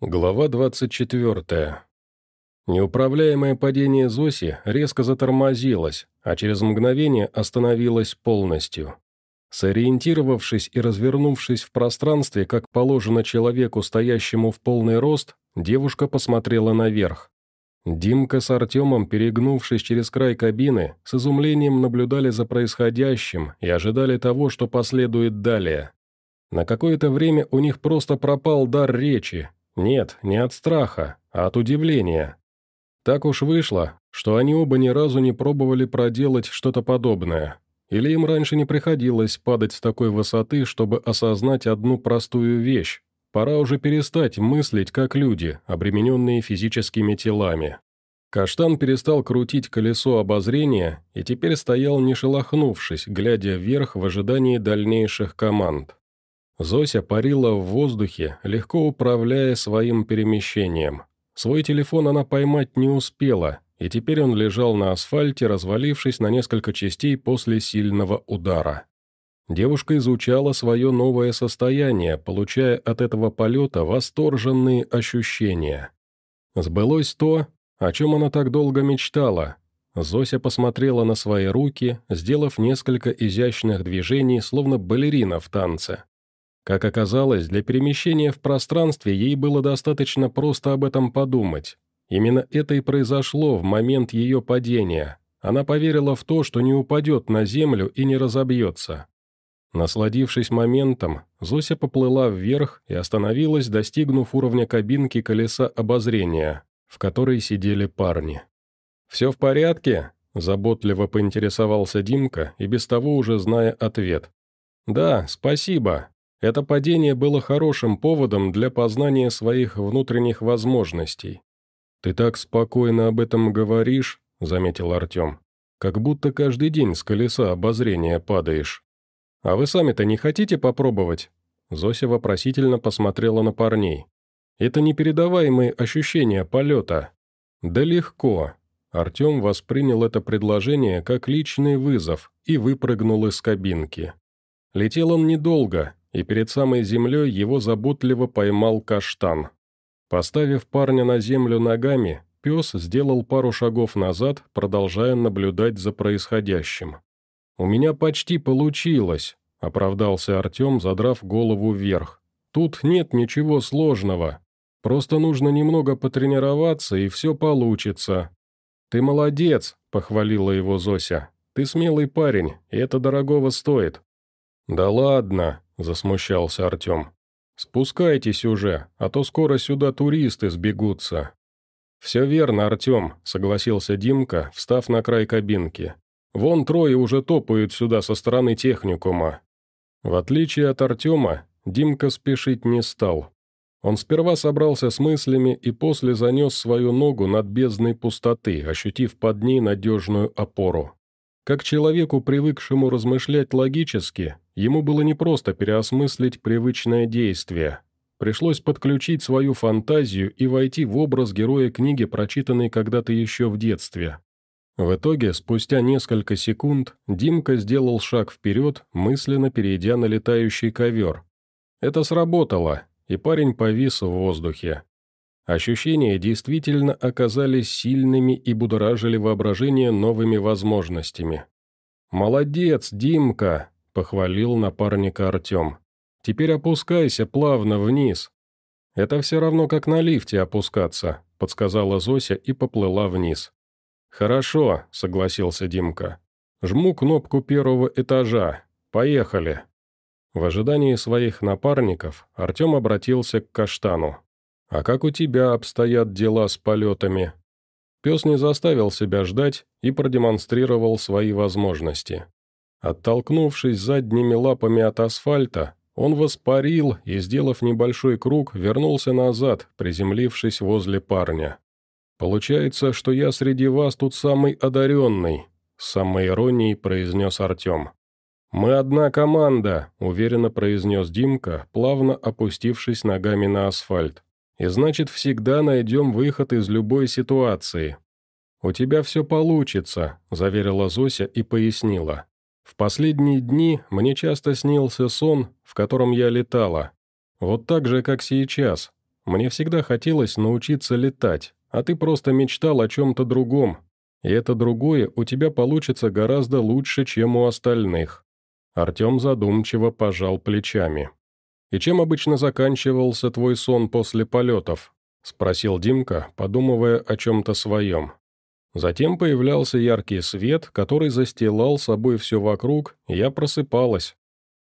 Глава 24. Неуправляемое падение Зоси резко затормозилось, а через мгновение остановилось полностью. Сориентировавшись и развернувшись в пространстве, как положено человеку, стоящему в полный рост, девушка посмотрела наверх. Димка с Артемом, перегнувшись через край кабины, с изумлением наблюдали за происходящим и ожидали того, что последует далее. На какое-то время у них просто пропал дар речи, нет, не от страха, а от удивления. Так уж вышло, что они оба ни разу не пробовали проделать что-то подобное. Или им раньше не приходилось падать с такой высоты, чтобы осознать одну простую вещь. Пора уже перестать мыслить как люди, обремененные физическими телами. Каштан перестал крутить колесо обозрения и теперь стоял не шелохнувшись, глядя вверх в ожидании дальнейших команд. Зося парила в воздухе, легко управляя своим перемещением. Свой телефон она поймать не успела, и теперь он лежал на асфальте, развалившись на несколько частей после сильного удара. Девушка изучала свое новое состояние, получая от этого полета восторженные ощущения. Сбылось то, о чем она так долго мечтала. Зося посмотрела на свои руки, сделав несколько изящных движений, словно балерина в танце. Как оказалось, для перемещения в пространстве ей было достаточно просто об этом подумать. Именно это и произошло в момент ее падения. Она поверила в то, что не упадет на землю и не разобьется. Насладившись моментом, Зося поплыла вверх и остановилась, достигнув уровня кабинки колеса обозрения, в которой сидели парни. «Все в порядке?» – заботливо поинтересовался Димка и без того уже зная ответ. «Да, спасибо», это падение было хорошим поводом для познания своих внутренних возможностей. «Ты так спокойно об этом говоришь», — заметил Артем, «как будто каждый день с колеса обозрения падаешь. А вы сами-то не хотите попробовать?» Зося вопросительно посмотрела на парней. «Это непередаваемые ощущения полета». «Да легко». Артем воспринял это предложение как личный вызов и выпрыгнул из кабинки. Летел он недолго, и перед самой землей его заботливо поймал каштан. Поставив парня на землю ногами, пес сделал пару шагов назад, продолжая наблюдать за происходящим. «У меня почти получилось», — оправдался Артем, задрав голову вверх. «Тут нет ничего сложного. Просто нужно немного потренироваться, и все получится». «Ты молодец», — похвалила его Зося. «Ты смелый парень, и это дорогого стоит». «Да ладно», – засмущался Артем. «Спускайтесь уже, а то скоро сюда туристы сбегутся». «Все верно, Артем», – согласился Димка, встав на край кабинки. «Вон трое уже топают сюда со стороны техникума». В отличие от Артема, Димка спешить не стал. Он сперва собрался с мыслями и после занес свою ногу над бездной пустоты, ощутив под ней надежную опору. Как человеку, привыкшему размышлять логически, ему было непросто переосмыслить привычное действие. Пришлось подключить свою фантазию и войти в образ героя книги, прочитанной когда-то еще в детстве. В итоге, спустя несколько секунд, Димка сделал шаг вперед, мысленно перейдя на летающий ковер. Это сработало, и парень повис в воздухе. Ощущения действительно оказались сильными и будоражили воображение новыми возможностями. «Молодец, Димка!» – похвалил напарника Артем. «Теперь опускайся плавно вниз». «Это все равно, как на лифте опускаться», – подсказала Зося и поплыла вниз. «Хорошо», – согласился Димка. «Жму кнопку первого этажа. Поехали». В ожидании своих напарников Артем обратился к Каштану. «А как у тебя обстоят дела с полетами?» Пес не заставил себя ждать и продемонстрировал свои возможности. Оттолкнувшись задними лапами от асфальта, он воспарил и, сделав небольшой круг, вернулся назад, приземлившись возле парня. «Получается, что я среди вас тут самый одаренный», — с самой иронией произнес Артем. «Мы одна команда», — уверенно произнес Димка, плавно опустившись ногами на асфальт и значит всегда найдем выход из любой ситуации. «У тебя все получится», – заверила Зося и пояснила. «В последние дни мне часто снился сон, в котором я летала. Вот так же, как сейчас. Мне всегда хотелось научиться летать, а ты просто мечтал о чем-то другом. И это другое у тебя получится гораздо лучше, чем у остальных». Артем задумчиво пожал плечами. «И чем обычно заканчивался твой сон после полетов?» – спросил Димка, подумывая о чем-то своем. Затем появлялся яркий свет, который застилал собой все вокруг, и я просыпалась.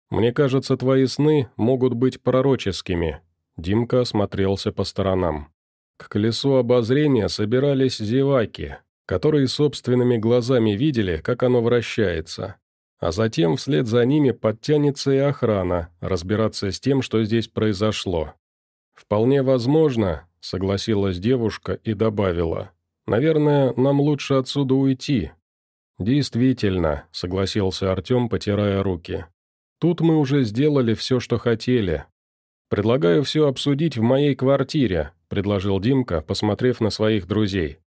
«Мне кажется, твои сны могут быть пророческими». Димка осмотрелся по сторонам. К колесу обозрения собирались зеваки, которые собственными глазами видели, как оно вращается. А затем вслед за ними подтянется и охрана, разбираться с тем, что здесь произошло. «Вполне возможно», — согласилась девушка и добавила, Наверное, нам лучше отсюда уйти». «Действительно», — согласился Артем, потирая руки. «Тут мы уже сделали все, что хотели. Предлагаю все обсудить в моей квартире», — предложил Димка, посмотрев на своих друзей.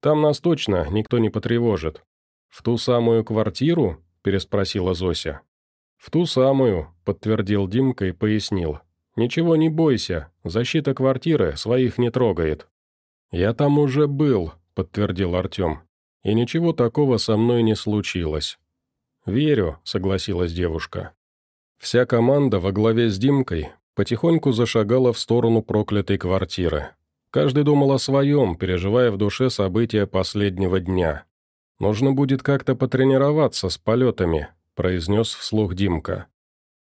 «Там нас точно никто не потревожит». «В ту самую квартиру?» – переспросила Зося. «В ту самую», – подтвердил Димка и пояснил. «Ничего не бойся, защита квартиры своих не трогает». «Я там уже был», — подтвердил Артем. «И ничего такого со мной не случилось». «Верю», — согласилась девушка. Вся команда во главе с Димкой потихоньку зашагала в сторону проклятой квартиры. Каждый думал о своем, переживая в душе события последнего дня. «Нужно будет как-то потренироваться с полетами», — произнес вслух Димка.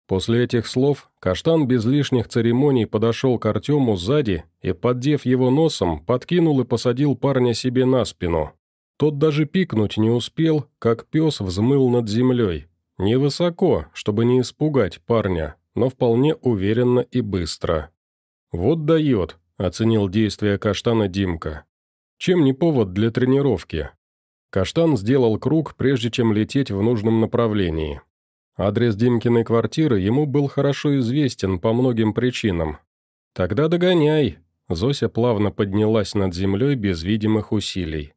После этих слов Каштан без лишних церемоний подошел к Артему сзади и, поддев его носом, подкинул и посадил парня себе на спину. Тот даже пикнуть не успел, как пес взмыл над землей. Невысоко, чтобы не испугать парня, но вполне уверенно и быстро. «Вот дает», — оценил действия Каштана Димка. «Чем не повод для тренировки?» Каштан сделал круг, прежде чем лететь в нужном направлении. Адрес Димкиной квартиры ему был хорошо известен по многим причинам. «Тогда догоняй!» Зося плавно поднялась над землей без видимых усилий.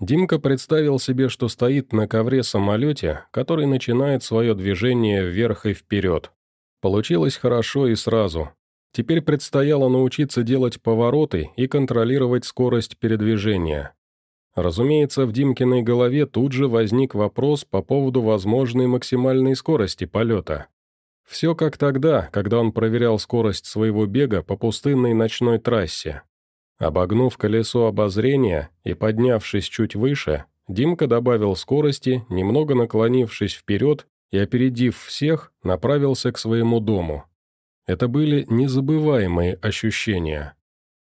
Димка представил себе, что стоит на ковре-самолете, который начинает свое движение вверх и вперед. Получилось хорошо и сразу. Теперь предстояло научиться делать повороты и контролировать скорость передвижения. Разумеется, в Димкиной голове тут же возник вопрос по поводу возможной максимальной скорости полета. Все как тогда, когда он проверял скорость своего бега по пустынной ночной трассе. Обогнув колесо обозрения и поднявшись чуть выше, Димка добавил скорости, немного наклонившись вперед и, опередив всех, направился к своему дому. Это были незабываемые ощущения.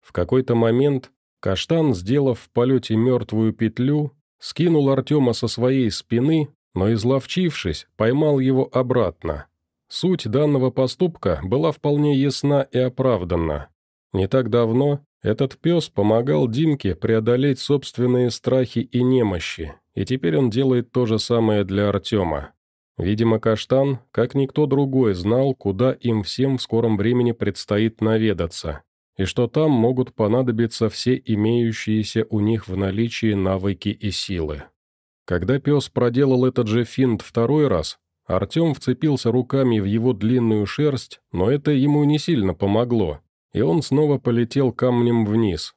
В какой-то момент Каштан, сделав в полете мертвую петлю, скинул Артема со своей спины, но, изловчившись, поймал его обратно. Суть данного поступка была вполне ясна и оправданна. Не так давно этот пес помогал Димке преодолеть собственные страхи и немощи, и теперь он делает то же самое для Артема. Видимо, Каштан, как никто другой, знал, куда им всем в скором времени предстоит наведаться, и что там могут понадобиться все имеющиеся у них в наличии навыки и силы. Когда пес проделал этот же финт второй раз, Артем вцепился руками в его длинную шерсть, но это ему не сильно помогло, и он снова полетел камнем вниз.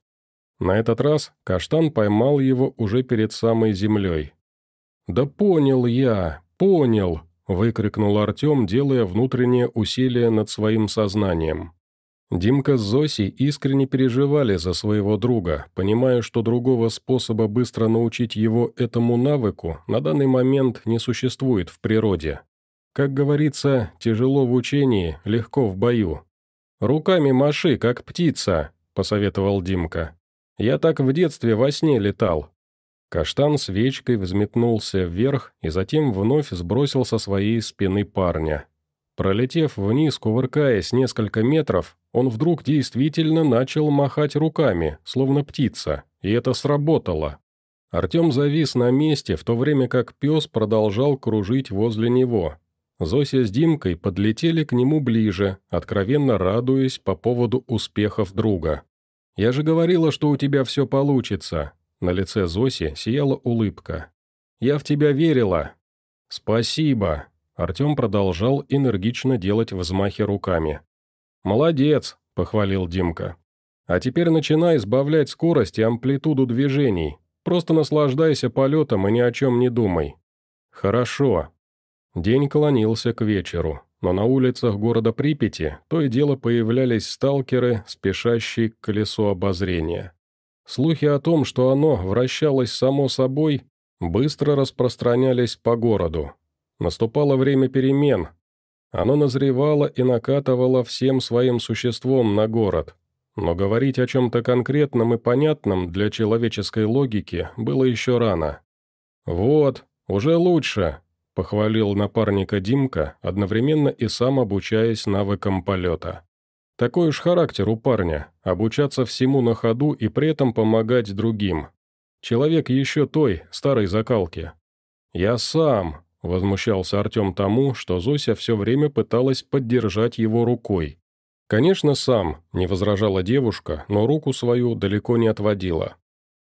На этот раз каштан поймал его уже перед самой землей. «Да понял я, понял!» – выкрикнул Артем, делая внутреннее усилие над своим сознанием. Димка с Зосей искренне переживали за своего друга, понимая, что другого способа быстро научить его этому навыку на данный момент не существует в природе. Как говорится, тяжело в учении, легко в бою. «Руками маши, как птица», – посоветовал Димка. «Я так в детстве во сне летал». Каштан свечкой взметнулся вверх и затем вновь сбросил со своей спины парня. Пролетев вниз, кувыркаясь несколько метров, он вдруг действительно начал махать руками, словно птица, и это сработало. Артем завис на месте, в то время как пес продолжал кружить возле него. Зося с Димкой подлетели к нему ближе, откровенно радуясь по поводу успехов друга. «Я же говорила, что у тебя все получится!» На лице Зоси сияла улыбка. «Я в тебя верила!» «Спасибо!» Артем продолжал энергично делать взмахи руками. «Молодец», — похвалил Димка. А теперь начинай сбавлять скорость и амплитуду движений. Просто наслаждайся полетом и ни о чем не думай». «Хорошо». День клонился к вечеру, но на улицах города Припяти то и дело появлялись сталкеры, спешащие к колесу обозрения. Слухи о том, что оно вращалось само собой, быстро распространялись по городу. Наступало время перемен. Оно назревало и накатывало всем своим существом на город. Но говорить о чем-то конкретном и понятном для человеческой логики было еще рано. «Вот, уже лучше», — похвалил напарника Димка, одновременно и сам обучаясь навыкам полета. «Такой уж характер у парня — обучаться всему на ходу и при этом помогать другим. Человек еще той, старой закалки». «Я сам», — возмущался Артем тому, что Зося все время пыталась поддержать его рукой. «Конечно, сам», — не возражала девушка, но руку свою далеко не отводила.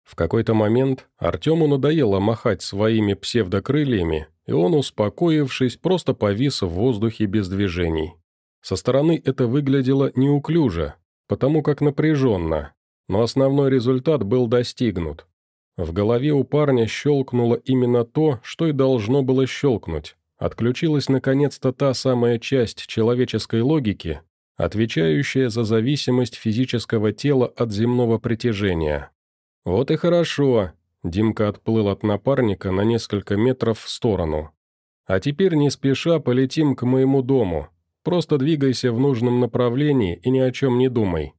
В какой-то момент Артему надоело махать своими псевдокрыльями, и он, успокоившись, просто повис в воздухе без движений. Со стороны это выглядело неуклюже, потому как напряженно, но основной результат был достигнут. В голове у парня щелкнуло именно то, что и должно было щелкнуть. Отключилась наконец-то та самая часть человеческой логики, отвечающая за зависимость физического тела от земного притяжения. «Вот и хорошо», — Димка отплыл от напарника на несколько метров в сторону. «А теперь не спеша полетим к моему дому. Просто двигайся в нужном направлении и ни о чем не думай.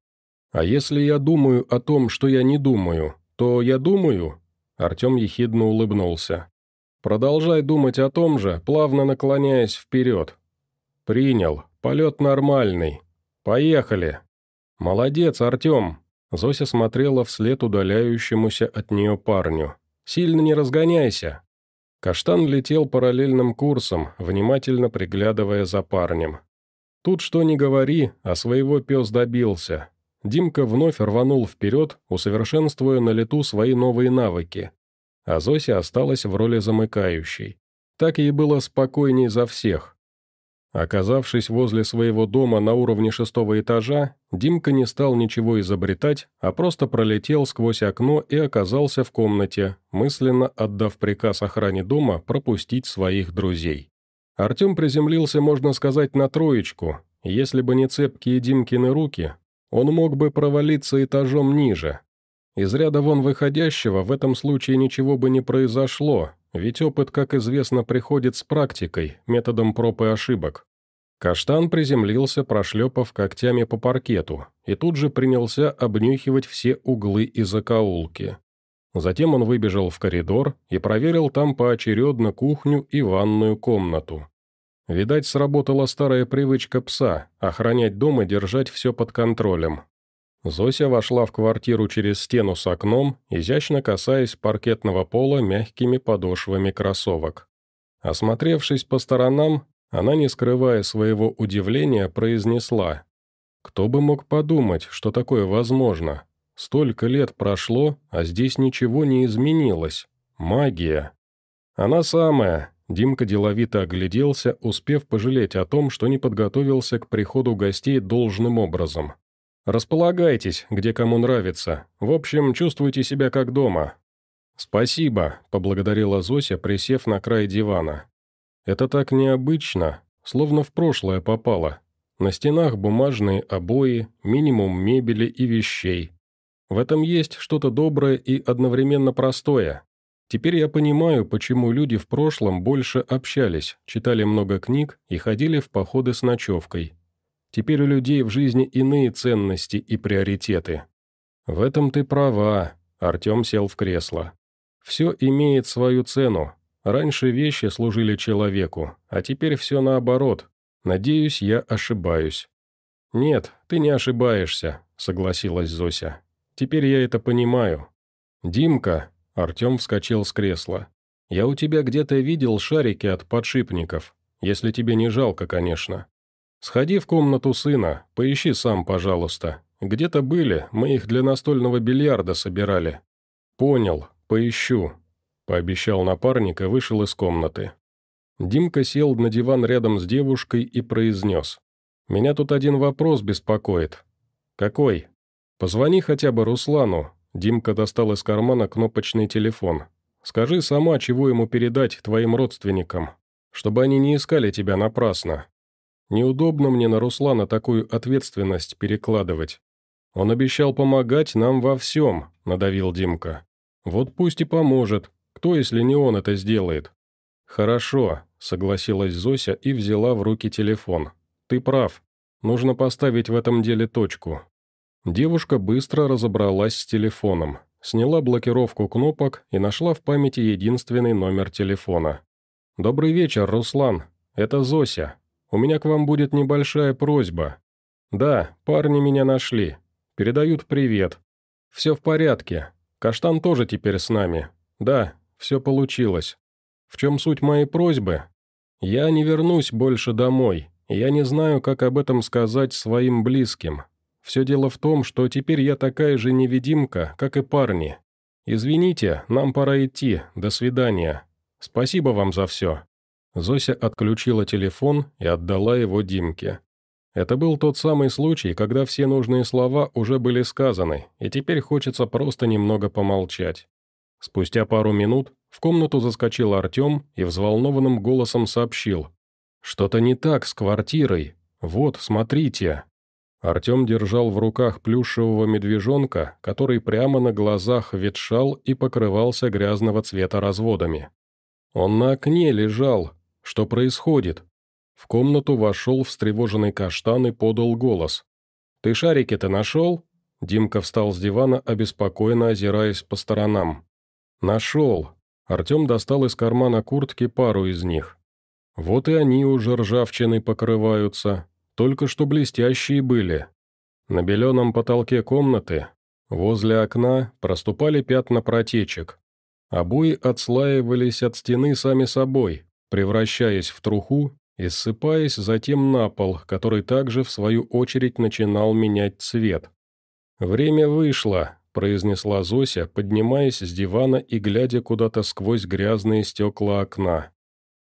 А если я думаю о том, что я не думаю, то я думаю?» Артем ехидно улыбнулся. «Продолжай думать о том же, плавно наклоняясь вперед». «Принял. Полет нормальный. Поехали». «Молодец, Артем», Зося смотрела вслед удаляющемуся от нее парню. «Сильно не разгоняйся!» Каштан летел параллельным курсом, внимательно приглядывая за парнем. Тут что ни говори, а своего пес добился. Димка вновь рванул вперед, усовершенствуя на лету свои новые навыки. А Зося осталась в роли замыкающей. Так ей было спокойней за всех. Оказавшись возле своего дома на уровне шестого этажа, Димка не стал ничего изобретать, а просто пролетел сквозь окно и оказался в комнате, мысленно отдав приказ охране дома пропустить своих друзей. Артем приземлился, можно сказать, на троечку, если бы не цепкие Димкины руки, он мог бы провалиться этажом ниже. Из ряда вон выходящего в этом случае ничего бы не произошло, ведь опыт, как известно, приходит с практикой, методом проб и ошибок. Каштан приземлился, прошлепав когтями по паркету, и тут же принялся обнюхивать все углы и закоулки. Затем он выбежал в коридор и проверил там поочередно кухню и ванную комнату. Видать, сработала старая привычка пса – охранять дом и держать все под контролем. Зося вошла в квартиру через стену с окном, изящно касаясь паркетного пола мягкими подошвами кроссовок. Осмотревшись по сторонам, она, не скрывая своего удивления, произнесла. «Кто бы мог подумать, что такое возможно? Столько лет прошло, а здесь ничего не изменилось. Магия!» «Она самая!» Димка деловито огляделся, успев пожалеть о том, что не подготовился к приходу гостей должным образом. Располагайтесь, где кому нравится. В общем, чувствуйте себя как дома». «Спасибо», — поблагодарила Зося, присев на край дивана. «Это так необычно, словно в прошлое попало. На стенах бумажные обои, минимум мебели и вещей. В этом есть что-то доброе и одновременно простое. Теперь я понимаю, почему люди в прошлом больше общались, читали много книг и ходили в походы с ночевкой. Теперь у людей в жизни иные ценности и приоритеты. В этом ты права, Артем сел в кресло. Все имеет свою цену. Раньше вещи служили человеку, а теперь все наоборот. Надеюсь, я ошибаюсь. «Нет, ты не ошибаешься», — согласилась Зося. «Теперь я это понимаю». «Димка», — Артем вскочил с кресла, — «я у тебя где-то видел шарики от подшипников, если тебе не жалко, конечно. «Сходи в комнату сына, поищи сам, пожалуйста. Где-то были, мы их для настольного бильярда собирали». «Понял, поищу», — пообещал напарник и вышел из комнаты. Димка сел на диван рядом с девушкой и произнес. «Меня тут один вопрос беспокоит». «Какой?» Позвони хотя бы Руслану». Димка достал из кармана кнопочный телефон. «Скажи сама, чего ему передать твоим родственникам, чтобы они не искали тебя напрасно. Неудобно мне на Руслана такую ответственность перекладывать. Он обещал помогать нам во всем», — надавил Димка. «Вот пусть и поможет. Кто, если не он, это сделает?» «Хорошо», — согласилась Зося и взяла в руки телефон. «Ты прав. Нужно поставить в этом деле точку». Девушка быстро разобралась с телефоном, сняла блокировку кнопок и нашла в памяти единственный номер телефона. «Добрый вечер, Руслан. Это Зося. У меня к вам будет небольшая просьба. Да, парни меня нашли. Передают привет. Все в порядке. Каштан тоже теперь с нами. Да, все получилось. В чем суть моей просьбы? Я не вернусь больше домой. Я не знаю, как об этом сказать своим близким. Все дело в том, что теперь я такая же невидимка, как и парни. Извините, нам пора идти. До свидания. Спасибо вам за все». Зося отключила телефон и отдала его Димке. Это был тот самый случай, когда все нужные слова уже были сказаны, и теперь хочется просто немного помолчать. Спустя пару минут в комнату заскочил Артем и взволнованным голосом сообщил. «Что-то не так с квартирой. Вот, смотрите». Артем держал в руках плюшевого медвежонка, который прямо на глазах ветшал и покрывался грязного цвета разводами. Он на окне лежал. Что происходит? В комнату вошел встревоженный каштан и подал голос. «Ты шарики-то нашел?» Димка встал с дивана, обеспокоенно озираясь по сторонам. «Нашел». Артем достал из кармана куртки пару из них. Вот и они уже ржавчиной покрываются, только что блестящие были. На беленом потолке комнаты, возле окна, проступали пятна протечек. Обои отслаивались от стены сами собой, превращаясь в труху и ссыпаясь затем на пол, который также, в свою очередь, начинал менять цвет. «Время вышло», – произнесла Зося, поднимаясь с дивана и глядя куда-то сквозь грязные стекла окна.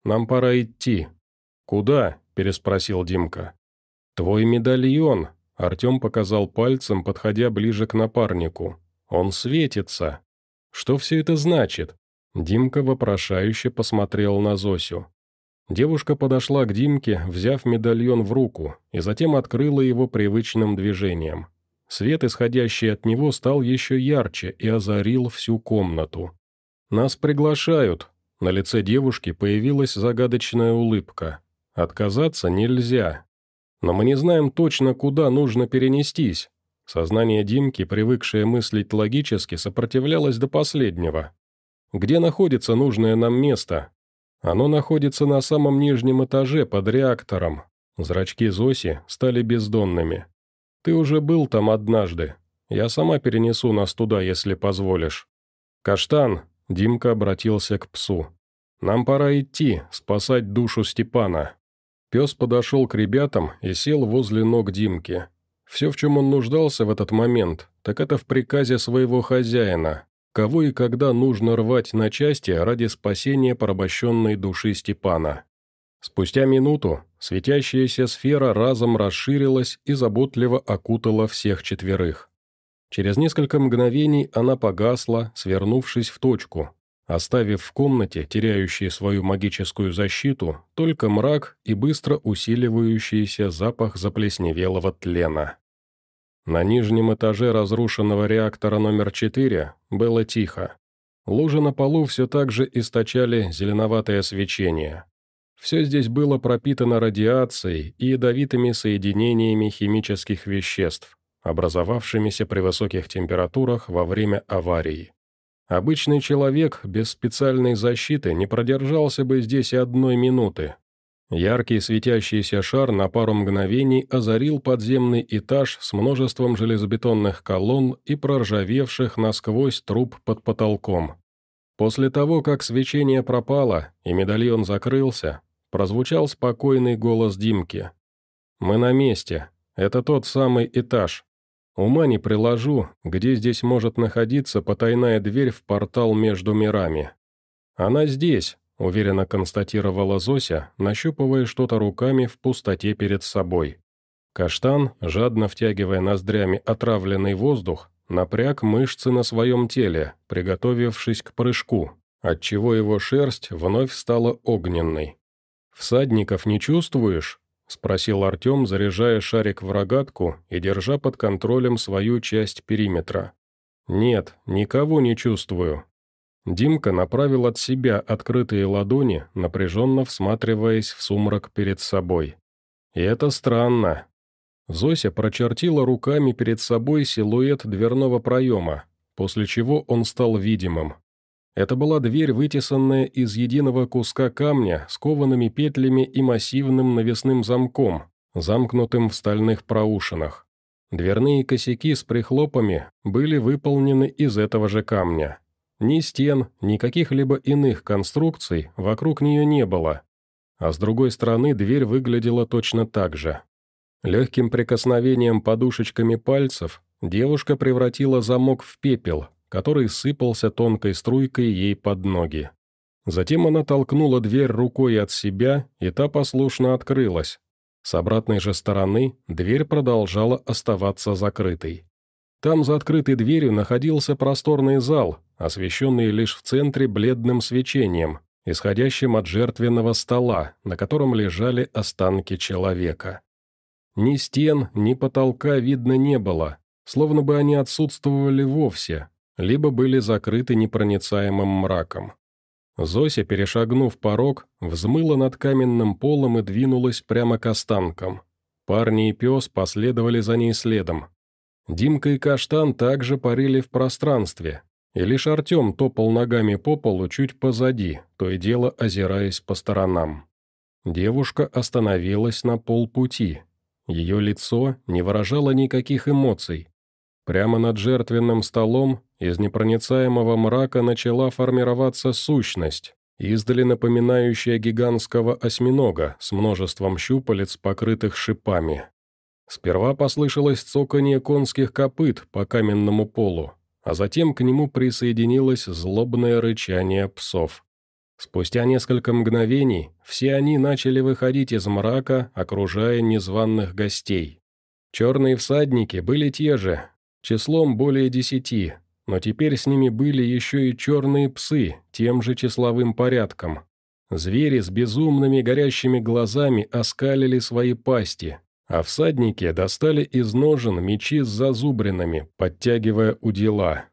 «Нам пора идти». «Куда?» – переспросил Димка. «Твой медальон», – Артем показал пальцем, подходя ближе к напарнику. «Он светится». «Что все это значит?» Димка вопрошающе посмотрел на Зосю. Девушка подошла к Димке, взяв медальон в руку, и затем открыла его привычным движением. Свет, исходящий от него, стал еще ярче и озарил всю комнату. «Нас приглашают», на лице девушки появилась загадочная улыбка. «Отказаться нельзя. Но мы не знаем точно, куда нужно перенестись». Сознание Димки, привыкшее мыслить логически, сопротивлялось до последнего. «Где находится нужное нам место?» Оно находится на самом нижнем этаже под реактором. Зрачки Зоси стали бездонными. Ты уже был там однажды. Я сама перенесу нас туда, если позволишь. Каштан, Димка обратился к псу. Нам пора идти, спасать душу Степана. Пес подошел к ребятам и сел возле ног Димки. Все, в чем он нуждался в этот момент, так это в приказе своего хозяина, кого и когда нужно рвать на части ради спасения порабощенной души Степана. Спустя минуту светящаяся сфера разом расширилась и заботливо окутала всех четверых. Через несколько мгновений она погасла, свернувшись в точку, оставив в комнате, теряющей свою магическую защиту, только мрак и быстро усиливающийся запах заплесневелого тлена. На нижнем этаже разрушенного реактора номер 4 было тихо. Лужи на полу все так же источали зеленоватое свечение. Все здесь было пропитано радиацией и ядовитыми соединениями химических веществ, образовавшимися при высоких температурах во время аварии. Обычный человек без специальной защиты не продержался бы здесь одной минуты, Яркий светящийся шар на пару мгновений озарил подземный этаж с множеством железобетонных колонн и проржавевших насквозь труб под потолком. После того, как свечение пропало и медальон закрылся, прозвучал спокойный голос Димки. «Мы на месте. Это тот самый этаж. Ума не приложу, где здесь может находиться потайная дверь в портал между мирами. Она здесь, уверенно констатировала Зося, нащупывая что-то руками в пустоте перед собой. Каштан, жадно втягивая ноздрями отравленный воздух, напряг мышцы на своем теле, приготовившись к прыжку, отчего его шерсть вновь стала огненной. «Всадников не чувствуешь?» — спросил Артем, заряжая шарик в рогатку и держа под контролем свою часть периметра. «Нет, никого не чувствую». Димка направил от себя открытые ладони, напряженно всматриваясь в сумрак перед собой. И это странно. Зося прочертила руками перед собой силуэт дверного проема, после чего он стал видимым. Это была дверь, вытесанная из единого куска камня с коваными петлями и массивным навесным замком, замкнутым в стальных проушинах. Дверные косяки с прихлопами были выполнены из этого же камня. Ни стен, ни каких-либо иных конструкций вокруг нее не было. А с другой стороны дверь выглядела точно так же. Легким прикосновением подушечками пальцев девушка превратила замок в пепел, который сыпался тонкой струйкой ей под ноги. Затем она толкнула дверь рукой от себя, и та послушно открылась. С обратной же стороны дверь продолжала оставаться закрытой. Там за открытой дверью находился просторный зал, освещенный лишь в центре бледным свечением, исходящим от жертвенного стола, на котором лежали останки человека. Ни стен, ни потолка видно не было, словно бы они отсутствовали вовсе, либо были закрыты непроницаемым мраком. Зося, перешагнув порог, взмыла над каменным полом и двинулась прямо к останкам. Парни и пес последовали за ней следом. Димка и Каштан также парили в пространстве, и лишь Артем топал ногами по полу чуть позади, то и дело озираясь по сторонам. Девушка остановилась на полпути, ее лицо не выражало никаких эмоций. Прямо над жертвенным столом из непроницаемого мрака начала формироваться сущность, издали напоминающая гигантского осьминога с множеством щупалец, покрытых шипами. Сперва послышалось цоканье конских копыт по каменному полу, а затем к нему присоединилось злобное рычание псов. Спустя несколько мгновений все они начали выходить из мрака, окружая незваных гостей. Черные всадники были те же, числом более десяти, но теперь с ними были еще и черные псы, тем же числовым порядком. Звери с безумными горящими глазами оскалили свои пасти, а всадники достали из ножен мечи с зазубринами, подтягивая удила.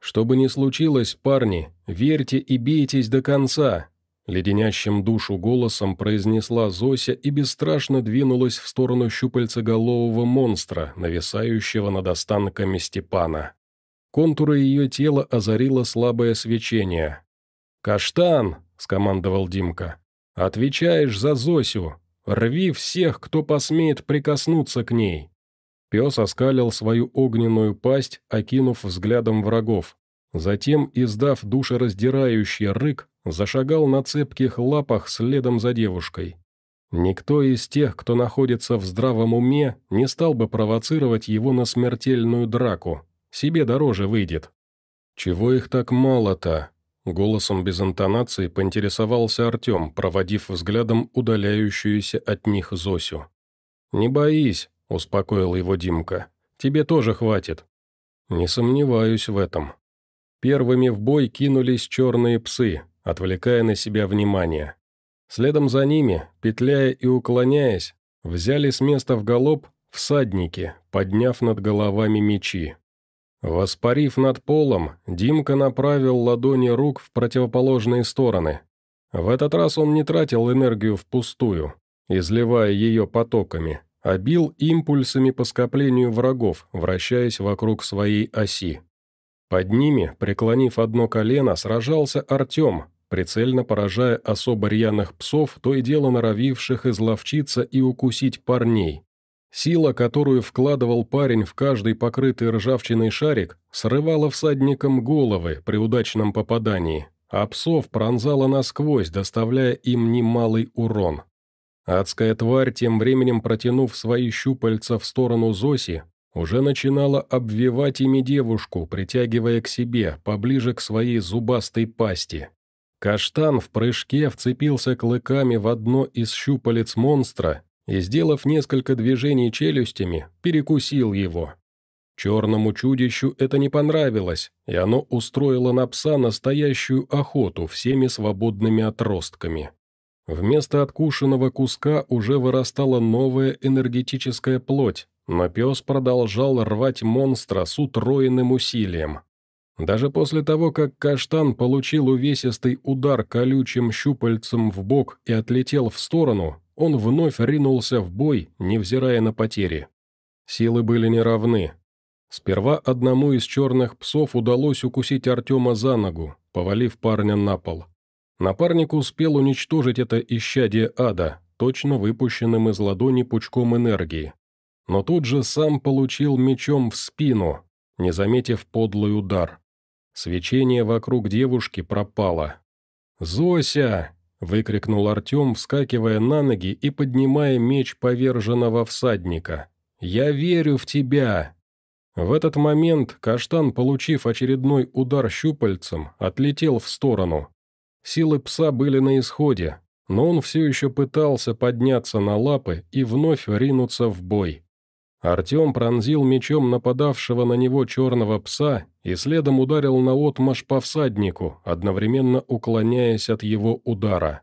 «Что бы ни случилось, парни, верьте и бейтесь до конца!» Леденящим душу голосом произнесла Зося и бесстрашно двинулась в сторону щупальцеголового монстра, нависающего над останками Степана. Контуры ее тела озарило слабое свечение. «Каштан!» — скомандовал Димка. «Отвечаешь за Зосю! Рви всех, кто посмеет прикоснуться к ней!» Пес оскалил свою огненную пасть, окинув взглядом врагов. Затем, издав душераздирающий рык, зашагал на цепких лапах следом за девушкой. Никто из тех, кто находится в здравом уме, не стал бы провоцировать его на смертельную драку. Себе дороже выйдет. «Чего их так мало-то?» Голосом без интонации поинтересовался Артем, проводив взглядом удаляющуюся от них Зосю. «Не боись, — успокоил его Димка. «Тебе тоже хватит». «Не сомневаюсь в этом». Первыми в бой кинулись черные псы, отвлекая на себя внимание. Следом за ними, петляя и уклоняясь, взяли с места в галоп всадники, подняв над головами мечи. Воспарив над полом, Димка направил ладони рук в противоположные стороны. В этот раз он не тратил энергию впустую, изливая ее потоками, а бил импульсами по скоплению врагов, вращаясь вокруг своей оси. Под ними, преклонив одно колено, сражался Артем, прицельно поражая особо рьяных псов, то и дело норовивших изловчиться и укусить парней. Сила, которую вкладывал парень в каждый покрытый ржавчиной шарик, срывала всадникам головы при удачном попадании, а псов пронзала насквозь, доставляя им немалый урон. Адская тварь, тем временем протянув свои щупальца в сторону Зоси, уже начинала обвивать ими девушку, притягивая к себе, поближе к своей зубастой пасти. Каштан в прыжке вцепился клыками в одно из щупалец монстра и, сделав несколько движений челюстями, перекусил его. Черному чудищу это не понравилось, и оно устроило на пса настоящую охоту всеми свободными отростками. Вместо откушенного куска уже вырастала новая энергетическая плоть, но пес продолжал рвать монстра с утроенным усилием. Даже после того, как каштан получил увесистый удар колючим щупальцем в бок и отлетел в сторону, он вновь ринулся в бой, невзирая на потери. Силы были неравны, Сперва одному из черных псов удалось укусить Артема за ногу, повалив парня на пол. Напарник успел уничтожить это исчадие ада, точно выпущенным из ладони пучком энергии. Но тут же сам получил мечом в спину, не заметив подлый удар. Свечение вокруг девушки пропало. «Зося!» — выкрикнул Артем, вскакивая на ноги и поднимая меч поверженного всадника. «Я верю в тебя!» В этот момент каштан, получив очередной удар щупальцем, отлетел в сторону. Силы пса были на исходе, но он все еще пытался подняться на лапы и вновь ринуться в бой. Артем пронзил мечом нападавшего на него черного пса и следом ударил наотмашь по всаднику, одновременно уклоняясь от его удара.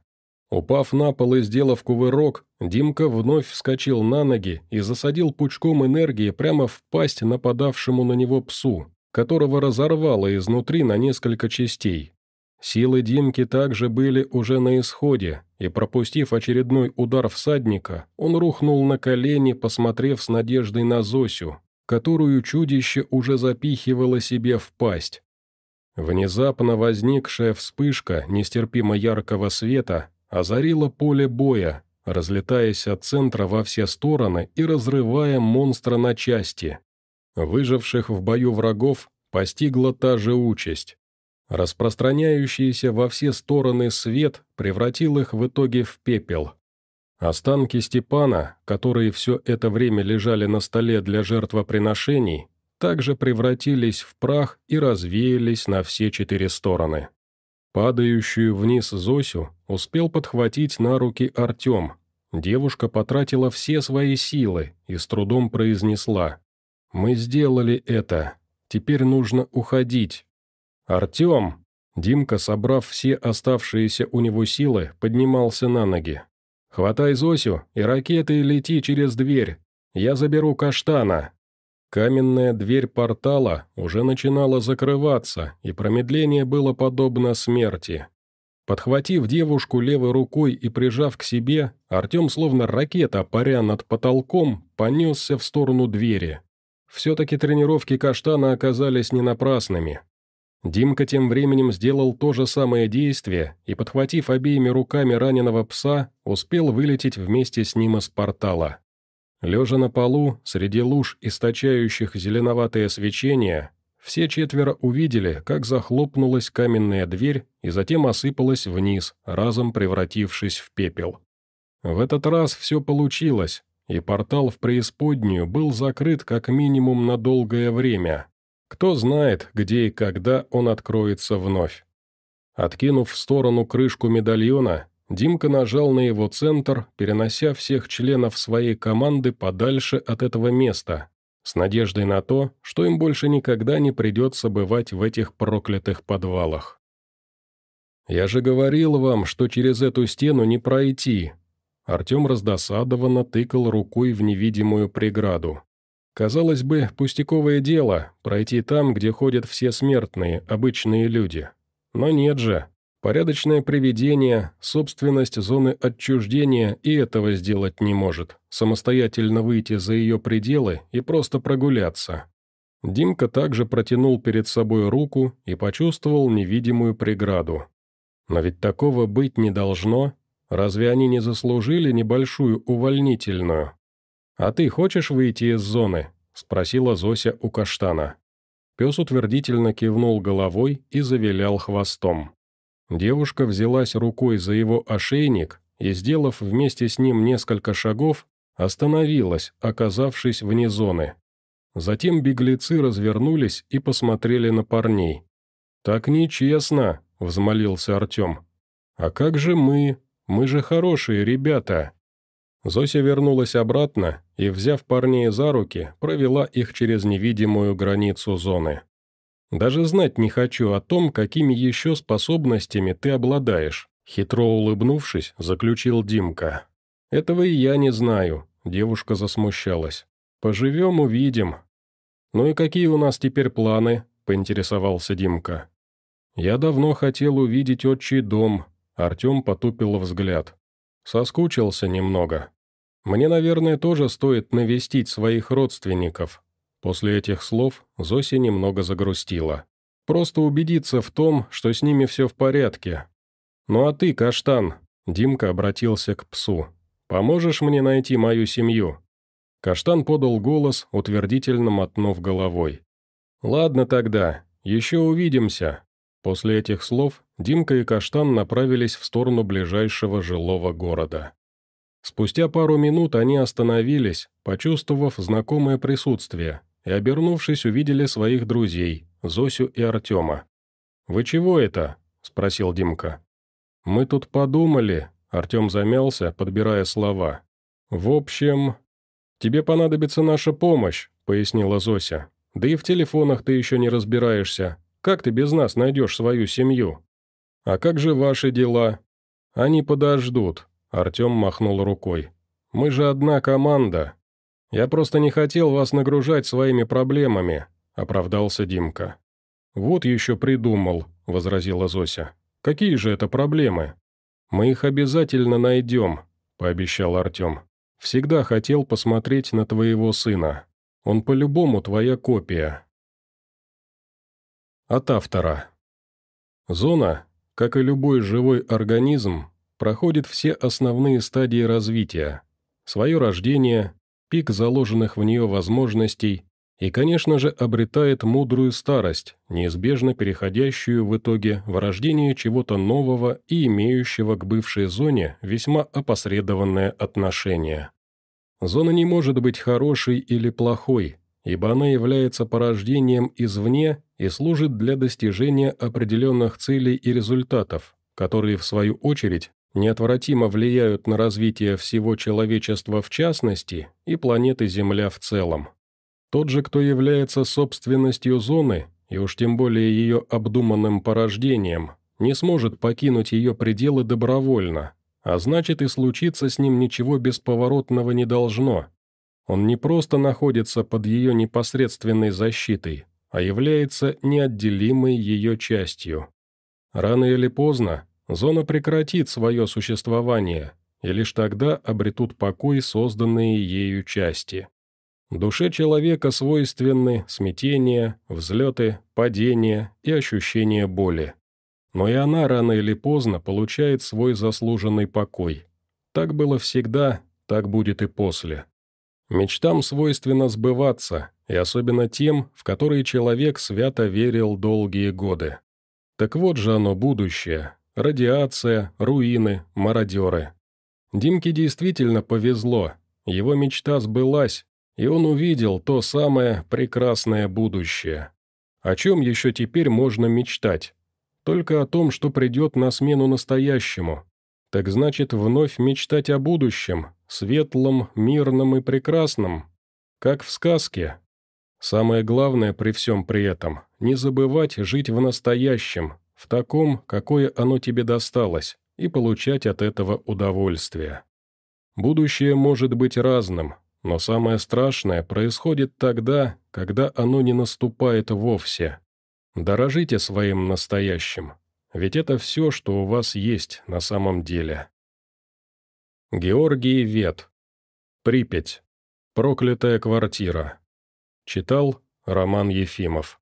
Упав на пол и сделав кувырок, Димка вновь вскочил на ноги и засадил пучком энергии прямо в пасть нападавшему на него псу, которого разорвало изнутри на несколько частей. Силы Димки также были уже на исходе, и, пропустив очередной удар всадника, он рухнул на колени, посмотрев с надеждой на Зосю, которую чудище уже запихивало себе в пасть. Внезапно возникшая вспышка нестерпимо яркого света озарила поле боя, разлетаясь от центра во все стороны и разрывая монстра на части. Выживших в бою врагов постигла та же участь. Распространяющийся во все стороны свет превратил их в итоге в пепел. Останки Степана, которые все это время лежали на столе для жертвоприношений, также превратились в прах и развеялись на все четыре стороны. Падающую вниз Зосю успел подхватить на руки Артем. Девушка потратила все свои силы и с трудом произнесла. «Мы сделали это. Теперь нужно уходить». «Артем!» Димка, собрав все оставшиеся у него силы, поднимался на ноги. «Хватай Зосю и ракеты лети через дверь. Я заберу каштана». Каменная дверь портала уже начинала закрываться, и промедление было подобно смерти. Подхватив девушку левой рукой и прижав к себе, Артем, словно ракета, паря над потолком, понесся в сторону двери. Все-таки тренировки каштана оказались не напрасными. Димка тем временем сделал то же самое действие и, подхватив обеими руками раненого пса, успел вылететь вместе с ним из портала. Лежа на полу, среди луж, источающих зеленоватое свечение, все четверо увидели, как захлопнулась каменная дверь и затем осыпалась вниз, разом превратившись в пепел. В этот раз все получилось, и портал в преисподнюю был закрыт как минимум на долгое время. Кто знает, где и когда он откроется вновь. Откинув в сторону крышку медальона, Димка нажал на его центр, перенося всех членов своей команды подальше от этого места, с надеждой на то, что им больше никогда не придется бывать в этих проклятых подвалах. «Я же говорил вам, что через эту стену не пройти!» Артем раздосадованно тыкал рукой в невидимую преграду. Казалось бы, пустяковое дело – пройти там, где ходят все смертные, обычные люди. Но нет же, Порядочное привидение, собственность зоны отчуждения и этого сделать не может, самостоятельно выйти за ее пределы и просто прогуляться. Димка также протянул перед собой руку и почувствовал невидимую преграду. Но ведь такого быть не должно. Разве они не заслужили небольшую увольнительную? «А ты хочешь выйти из зоны?» – спросила Зося у каштана. Пес утвердительно кивнул головой и завилял хвостом. Девушка взялась рукой за его ошейник и, сделав вместе с ним несколько шагов, остановилась, оказавшись вне зоны. Затем беглецы развернулись и посмотрели на парней. «Так нечестно», — взмолился Артем. «А как же мы? Мы же хорошие ребята». Зося вернулась обратно и, взяв парней за руки, провела их через невидимую границу зоны. «Даже знать не хочу о том, какими еще способностями ты обладаешь», хитро улыбнувшись, заключил Димка. «Этого и я не знаю», — девушка засмущалась. «Поживем, увидим». «Ну и какие у нас теперь планы?» — поинтересовался Димка. «Я давно хотел увидеть отчий дом», — Артем потупил взгляд. «Соскучился немного. Мне, наверное, тоже стоит навестить своих родственников». После этих слов Зося немного загрустила. «Просто убедиться в том, что с ними все в порядке. Ну а ты, Каштан», — Димка обратился к псу, — «поможешь мне найти мою семью?» Каштан подал голос, утвердительно мотнув головой. «Ладно тогда, еще увидимся». После этих слов Димка и Каштан направились в сторону ближайшего жилого города. Спустя пару минут они остановились, почувствовав знакомое присутствие, и, обернувшись, увидели своих друзей, Зосю и Артема. «Вы чего это?» – спросил Димка. «Мы тут подумали», – Артем замялся, подбирая слова. «В общем...» «Тебе понадобится наша помощь», – пояснила Зося. «Да и в телефонах ты еще не разбираешься. Как ты без нас найдешь свою семью?» «А как же ваши дела?» «Они подождут», Артем махнул рукой. «Мы же одна команда. Я просто не хотел вас нагружать своими проблемами», — оправдался Димка. «Вот еще придумал», — возразила Зося. «Какие же это проблемы?» «Мы их обязательно найдем», — пообещал Артем. «Всегда хотел посмотреть на твоего сына. Он по-любому твоя копия». От автора. Зона, как и любой живой организм, проходит все основные стадии развития. Свое рождение, пик заложенных в нее возможностей и, конечно же, обретает мудрую старость, неизбежно переходящую в итоге в рождение чего-то нового и имеющего к бывшей зоне весьма опосредованное отношение. Зона не может быть хорошей или плохой, ибо она является порождением извне и служит для достижения определенных целей и результатов, которые, в свою очередь, неотвратимо влияют на развитие всего человечества в частности и планеты Земля в целом. Тот же, кто является собственностью зоны, и уж тем более ее обдуманным порождением, не сможет покинуть ее пределы добровольно, а значит и случиться с ним ничего бесповоротного не должно. Он не просто находится под ее непосредственной защитой, а является неотделимой ее частью. Рано или поздно зона прекратит свое существование, и лишь тогда обретут покой созданные ею части. Душе человека свойственны смятение, взлеты, падения и ощущение боли. Но и она рано или поздно получает свой заслуженный покой. Так было всегда, так будет и после. Мечтам свойственно сбываться, и особенно тем, в которые человек свято верил долгие годы. Так вот же оно будущее, Радиация, руины, мародеры. Димке действительно повезло. Его мечта сбылась, и он увидел то самое прекрасное будущее. О чем еще теперь можно мечтать? Только о том, что придет на смену настоящему. Так значит, вновь мечтать о будущем, светлом, мирном и прекрасном. Как в сказке. Самое главное при всем при этом – не забывать жить в настоящем, в таком, какое оно тебе досталось, и получать от этого удовольствие. Будущее может быть разным, но самое страшное происходит тогда, когда оно не наступает вовсе. Дорожите своим настоящим, ведь это все, что у вас есть на самом деле. Георгий Вет. Припять. Проклятая квартира. Читал Роман Ефимов.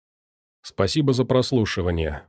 Спасибо за прослушивание.